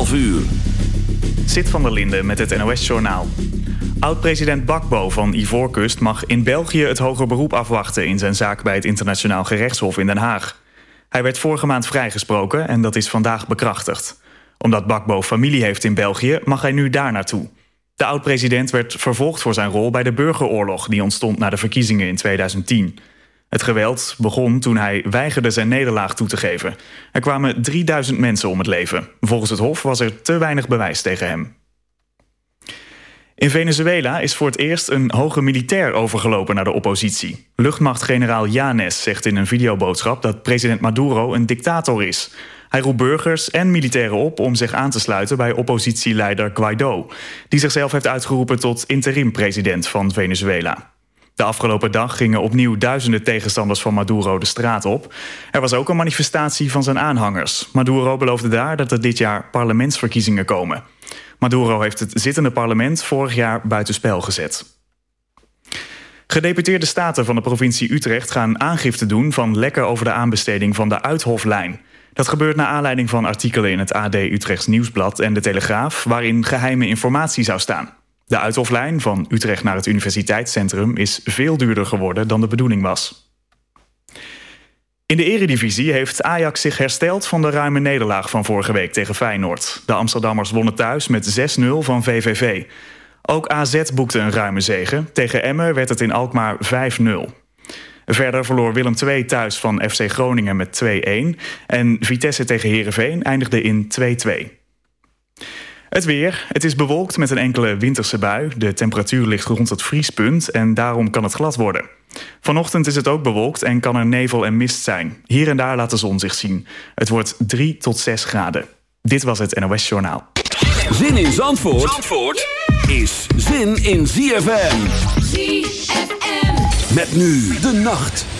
11 uur. Zit van der Linde met het NOS-journaal. Oud-president Bakbo van Ivoorkust mag in België het hoger beroep afwachten... in zijn zaak bij het Internationaal Gerechtshof in Den Haag. Hij werd vorige maand vrijgesproken en dat is vandaag bekrachtigd. Omdat Bakbo familie heeft in België, mag hij nu daar naartoe. De oud-president werd vervolgd voor zijn rol bij de burgeroorlog... die ontstond na de verkiezingen in 2010. Het geweld begon toen hij weigerde zijn nederlaag toe te geven. Er kwamen 3000 mensen om het leven. Volgens het Hof was er te weinig bewijs tegen hem. In Venezuela is voor het eerst een hoge militair overgelopen naar de oppositie. Luchtmachtgeneraal Yanes zegt in een videoboodschap dat president Maduro een dictator is. Hij roept burgers en militairen op om zich aan te sluiten bij oppositieleider Guaido, die zichzelf heeft uitgeroepen tot interim-president van Venezuela. De afgelopen dag gingen opnieuw duizenden tegenstanders van Maduro de straat op. Er was ook een manifestatie van zijn aanhangers. Maduro beloofde daar dat er dit jaar parlementsverkiezingen komen. Maduro heeft het zittende parlement vorig jaar buitenspel gezet. Gedeputeerde staten van de provincie Utrecht gaan aangifte doen van lekken over de aanbesteding van de Uithoflijn. Dat gebeurt naar aanleiding van artikelen in het AD Utrechts Nieuwsblad en de Telegraaf, waarin geheime informatie zou staan. De Uithoflijn van Utrecht naar het universiteitscentrum is veel duurder geworden dan de bedoeling was. In de eredivisie heeft Ajax zich hersteld van de ruime nederlaag van vorige week tegen Feyenoord. De Amsterdammers wonnen thuis met 6-0 van VVV. Ook AZ boekte een ruime zege. Tegen Emmen werd het in Alkmaar 5-0. Verder verloor Willem II thuis van FC Groningen met 2-1. En Vitesse tegen Heerenveen eindigde in 2-2. Het weer. Het is bewolkt met een enkele winterse bui. De temperatuur ligt rond het vriespunt en daarom kan het glad worden. Vanochtend is het ook bewolkt en kan er nevel en mist zijn. Hier en daar laat de zon zich zien. Het wordt 3 tot 6 graden. Dit was het NOS Journaal. Zin in Zandvoort, Zandvoort is zin in ZFM. ZFM. Met nu de nacht.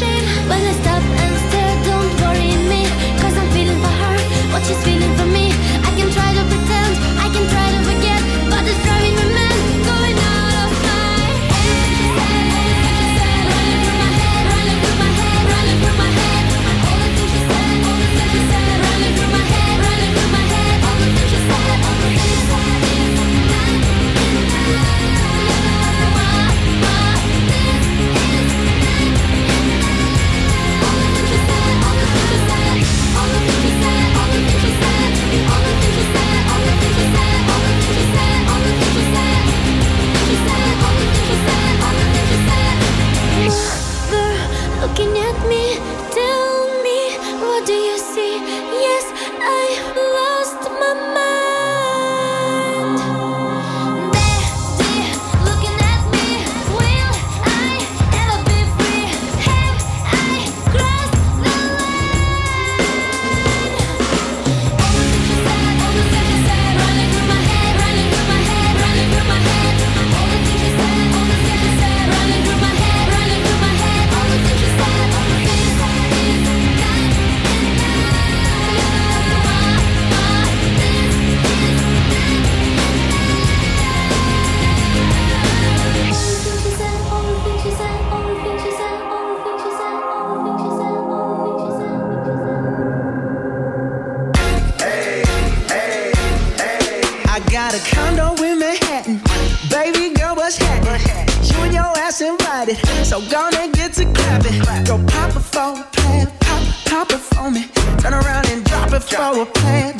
but got a condo in Manhattan. Baby girl, what's happening? You and your ass invited, so gonna get to clapping. Go pop a phone, pop, pop a phone. me. Turn around and drop it for a plan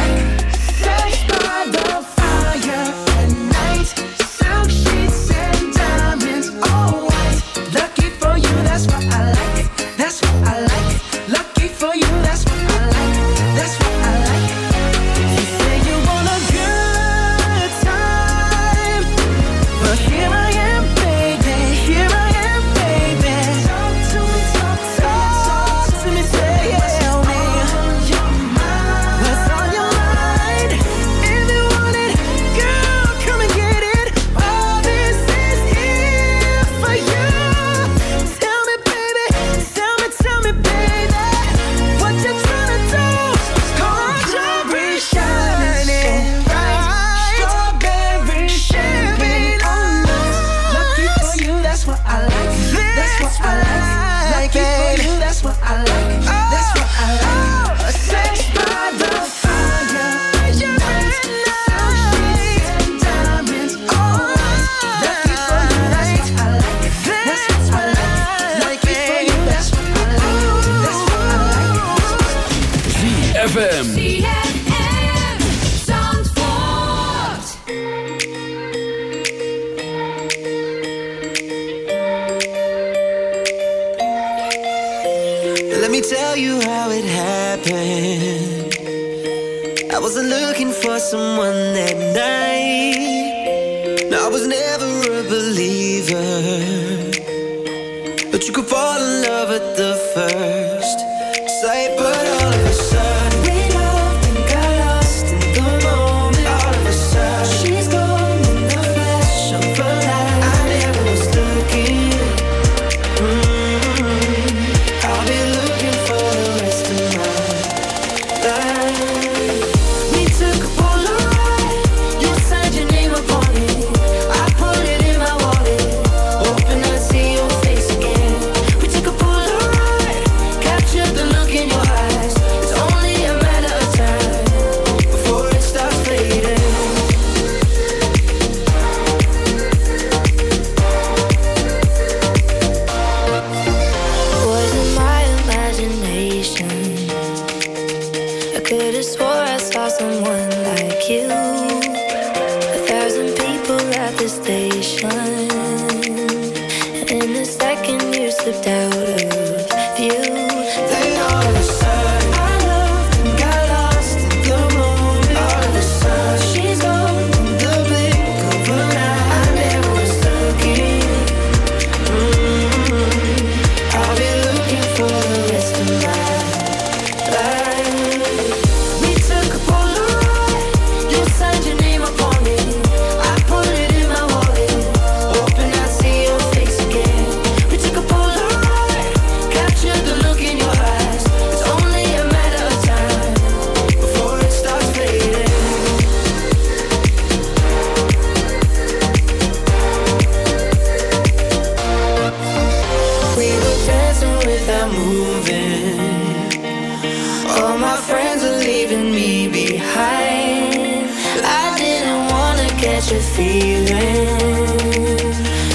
your feelings.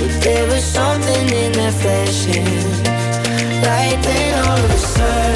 But there was something in that flashing light, then all of a sudden.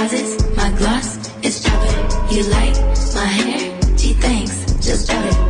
Deposits. My gloss is dropping. You like my hair? She thinks, Just drop it.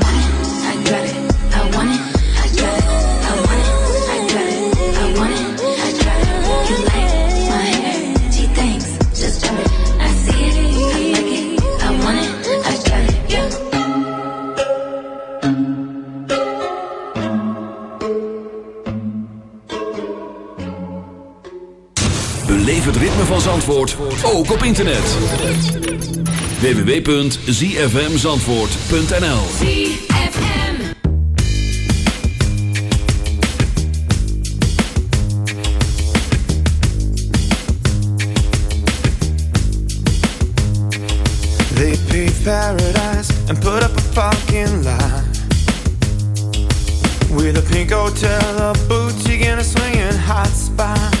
ook op internet. www.zfmzandvoort.nl They paved paradise and put up a fucking line. With a pink hotel, a boutique, and a swinging hot spot.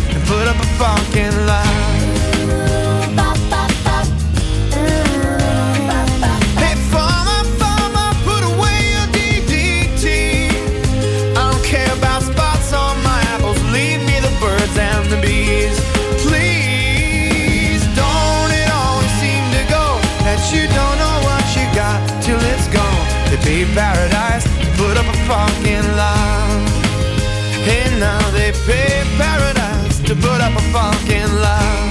paradise, put up a fucking lie. Hey, now they pay paradise to put up a fucking lie.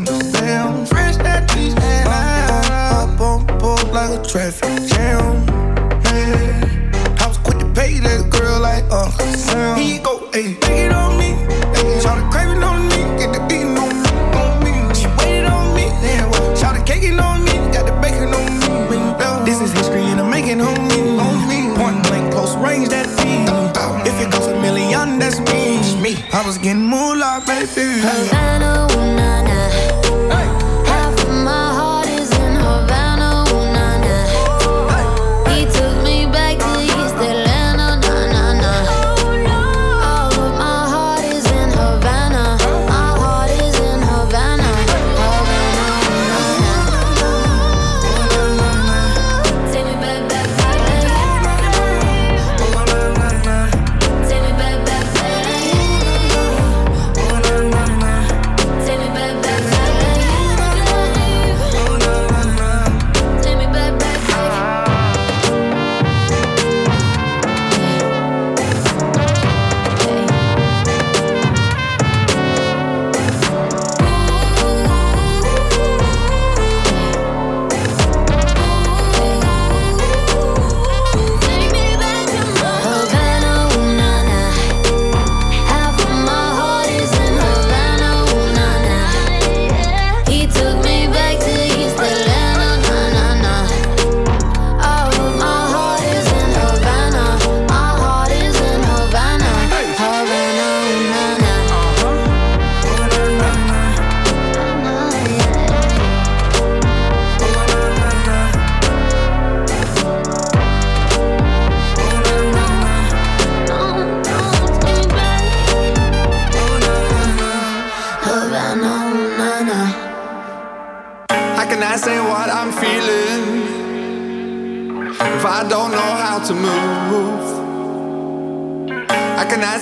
down. Fresh that cheese up, on like a traffic jam. I was quick to pay that girl like He go, hey, take it on me. Hey, Shout craving on me, get the beating on me, on me. She waited on me, yeah. Well, Shout the on me, got the bacon on me. This is history and I'm making on me, on me. Point blank, close range, that feed. If it goes a million, that's me. me. I was getting moolah, baby. Havana, ooh, nah, nah.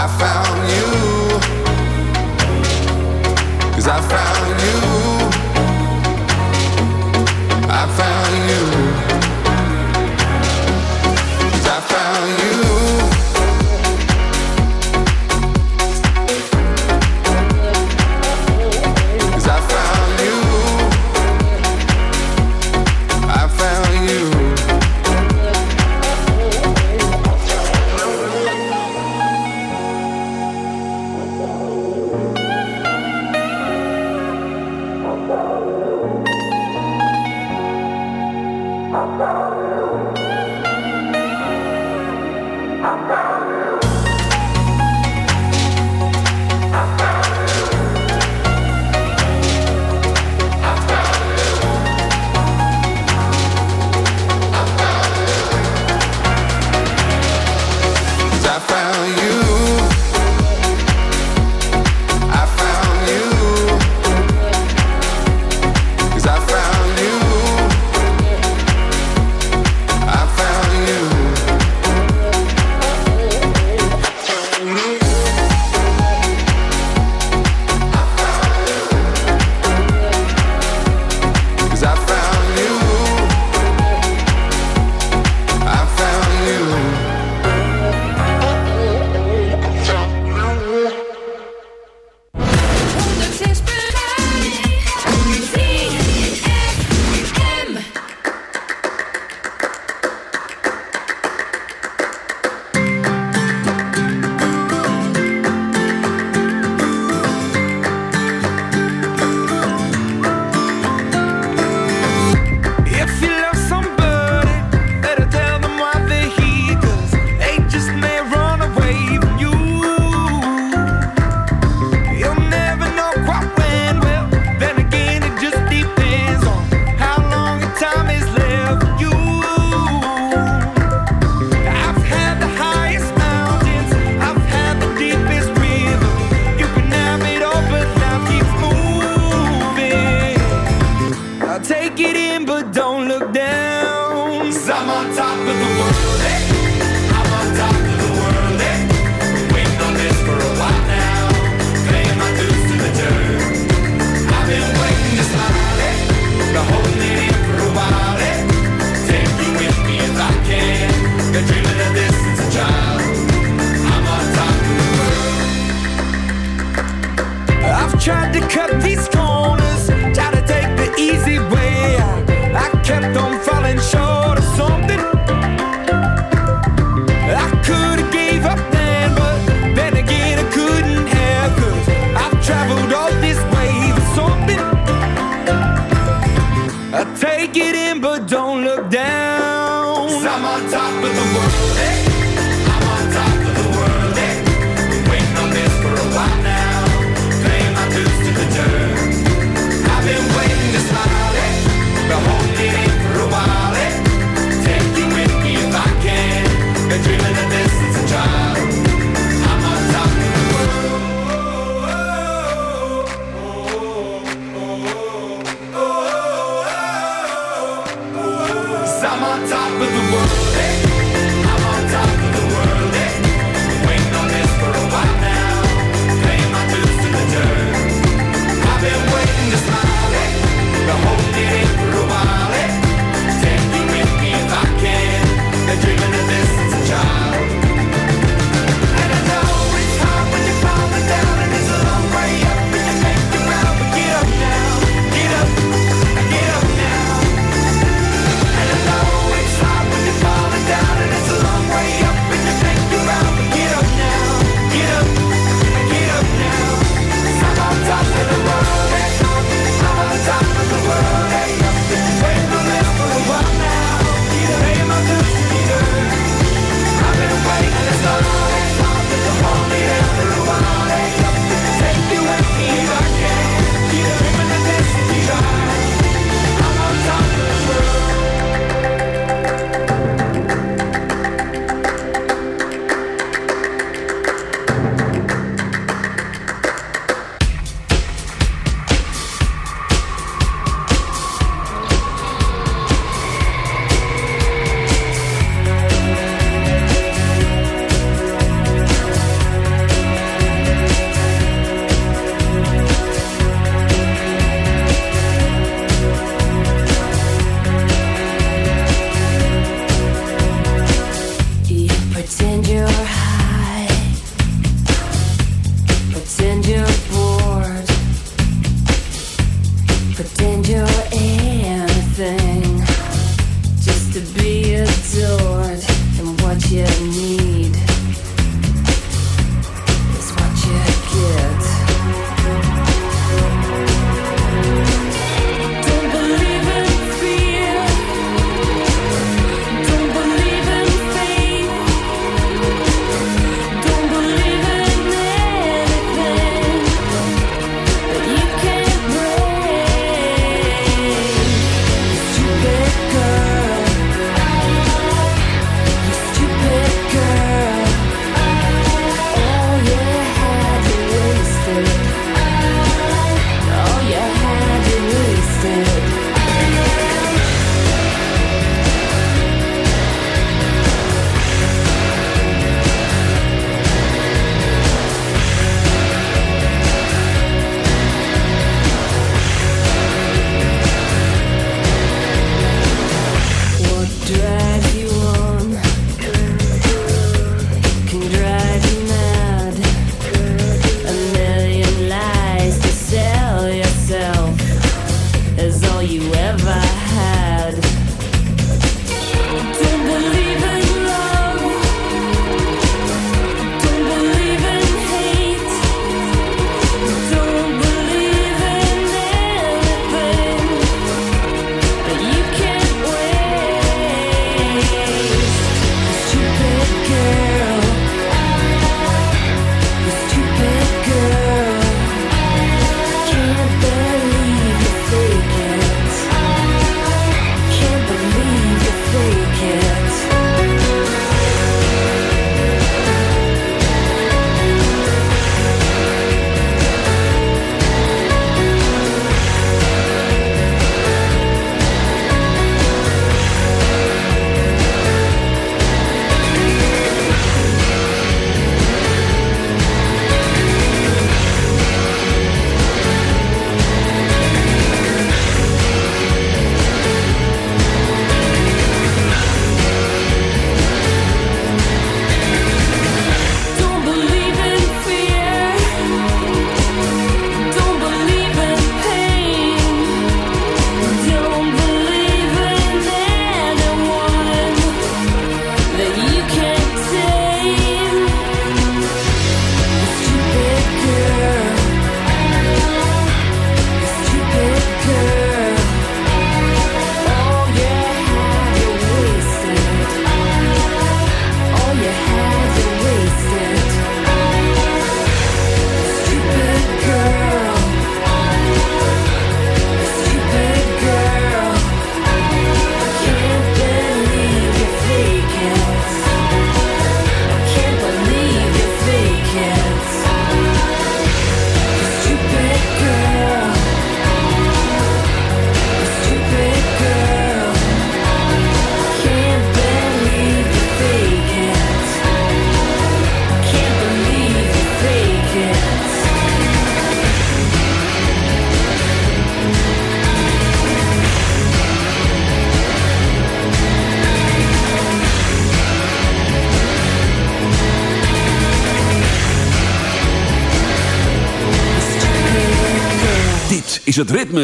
I found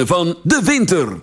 van de winter.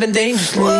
Living dangerously. Talk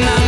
My,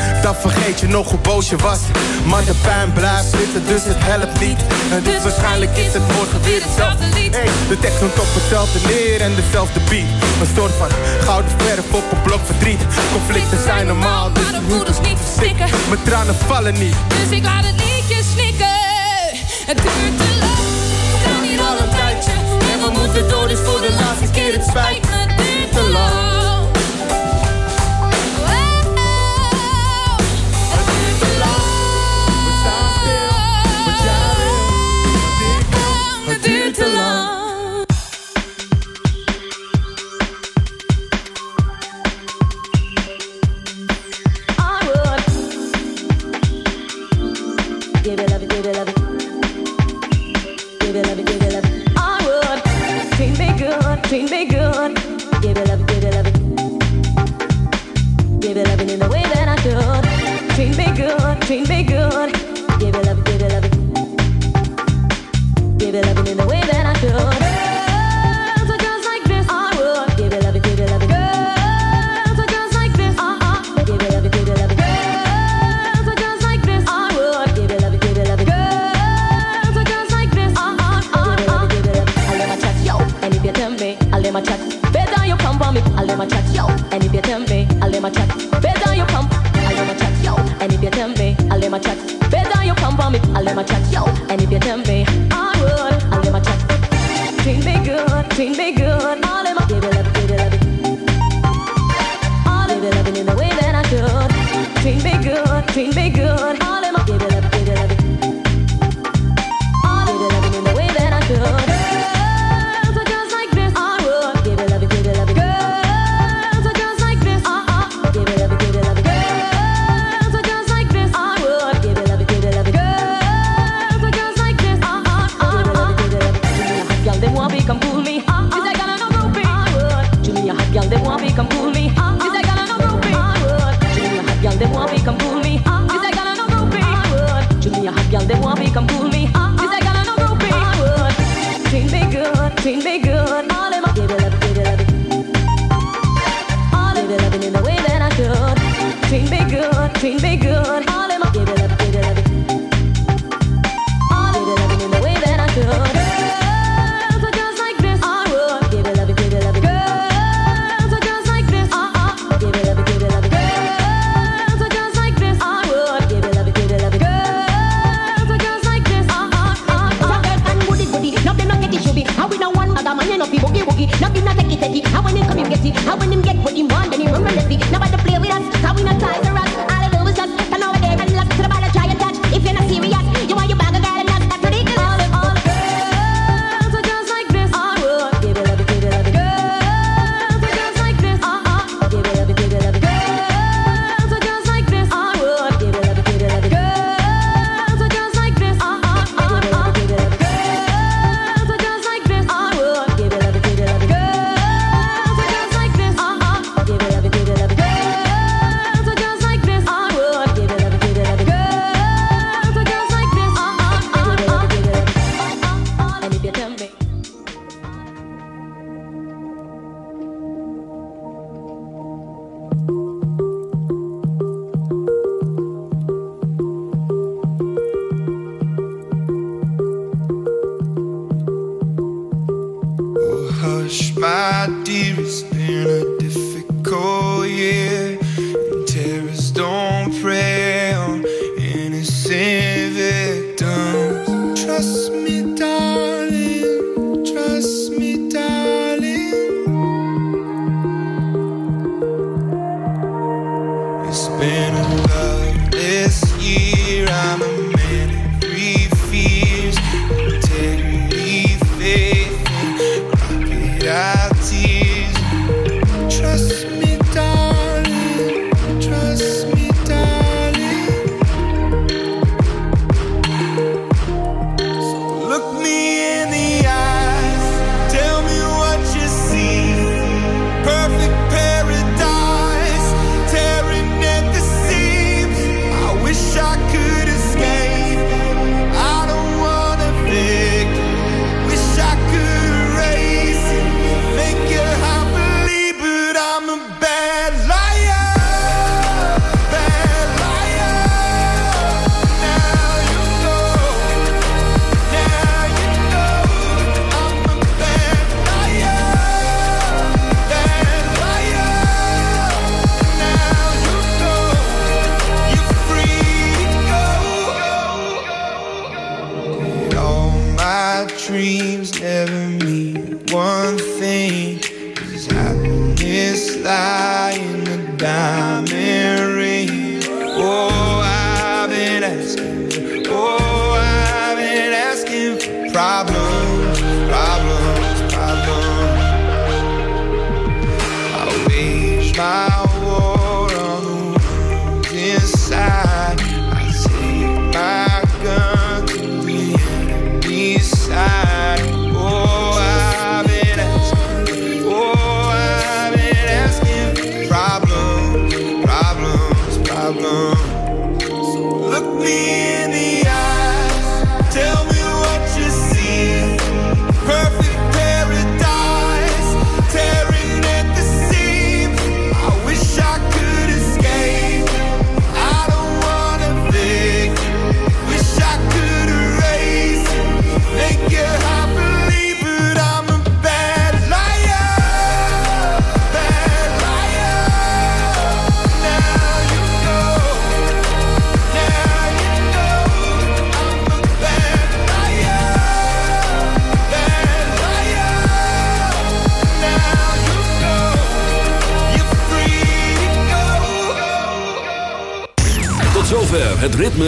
dan vergeet je nog hoe boos je was. Maar de pijn blijft zitten, dus het helpt niet. En dus waarschijnlijk is het morgen weer hetzelfde lied. Hey, de tekst komt op hetzelfde neer en dezelfde beat. Een soort van gouden verf op een blok verdriet. Conflicten zijn normaal, dus Maar de voeders niet verstikken. mijn tranen vallen niet. Dus ik laat het liedje snikken. Het duurt te lang. We staan hier al een tijdje. En we moeten door, dus voor de laatste keer. Het spijt And